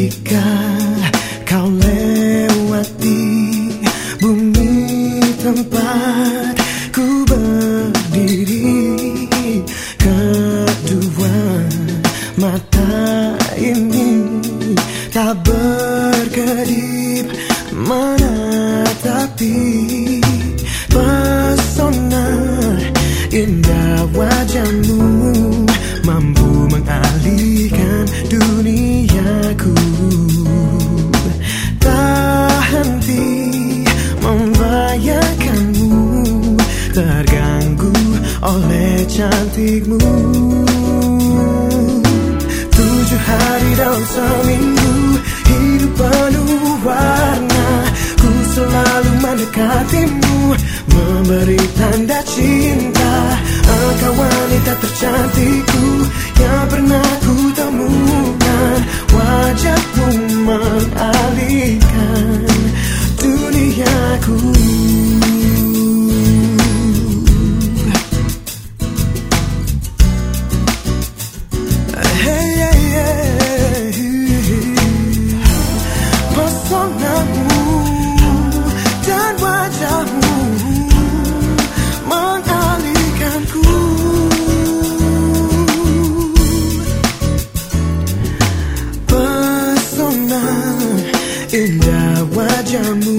Ketika kau lewati bumi tempat ku berdiri Kedua mata ini tak berkedip menatapi Pesona indah wajahmu cantikmu. Tujuh hari dalam seminggu Hidup penuh warna. Ku selalu mendekatimu Memberi tanda cinta. Engkau wanita tercantikku Yang pernah ku temukan. Wajahmu mengalihkan duniaku Pesonamu dan wajahmu mengalihkanku. Pesona indah wajahmu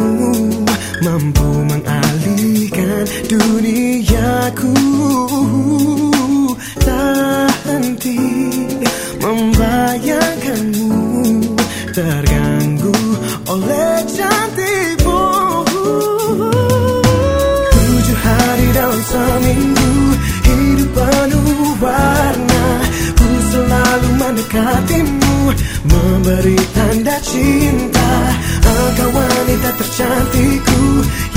mampu mengalihkan duniaku terganggu oleh cantikmu. Tujuh hari dalam seminggu hidup penuh warna. Ku selalu mendekatimu memberi tanda cinta. Engkau wanita tercantikku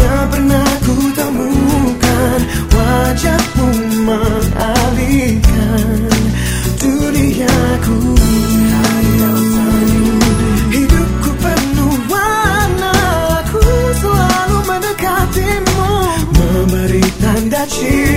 yang pernah ku temukan. Wajahmu mengalihkan duniaku that you